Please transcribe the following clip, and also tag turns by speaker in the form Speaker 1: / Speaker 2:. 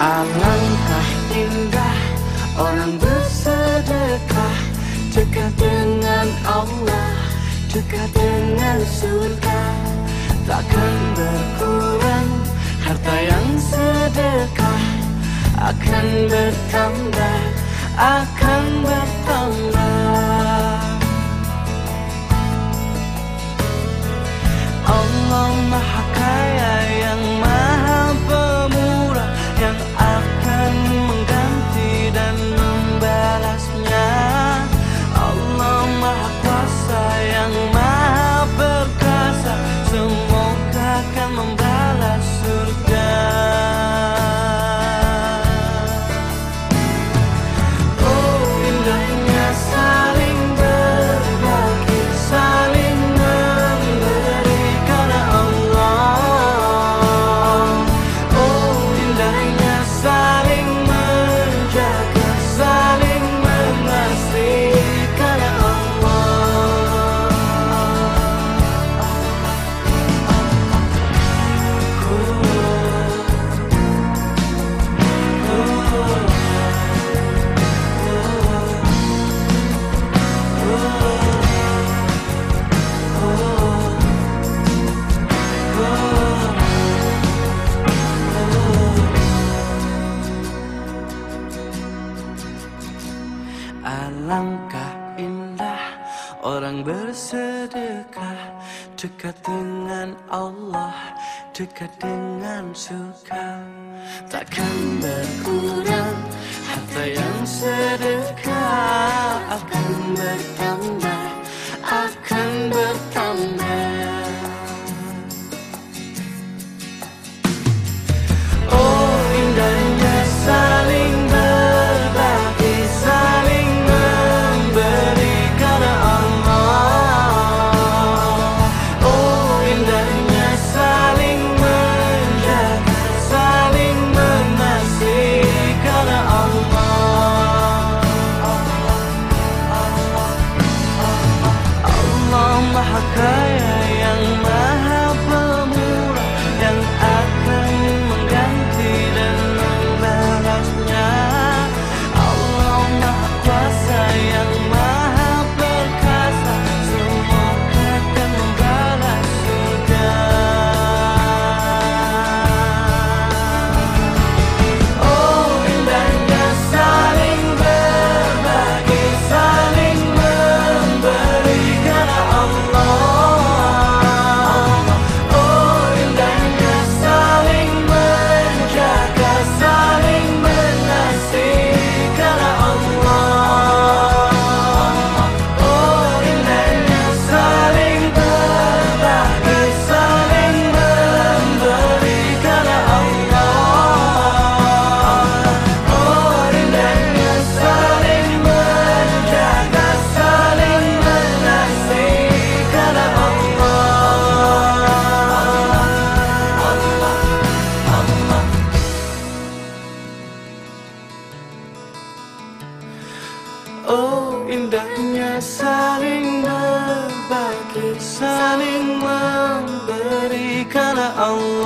Speaker 1: Alangkah indah orang bersedekah. Dekat dengan Allah, dekat dengan surga. Takkan berkurang harta yang sedekah. Akan bertambah, akan bertambah. akan membuat Langkah indah orang bersedekah. Dekat dengan Allah, dekat dengan suka Takkan berkurang. Oh indahnya saling berbagi Saling memberi karena Allah.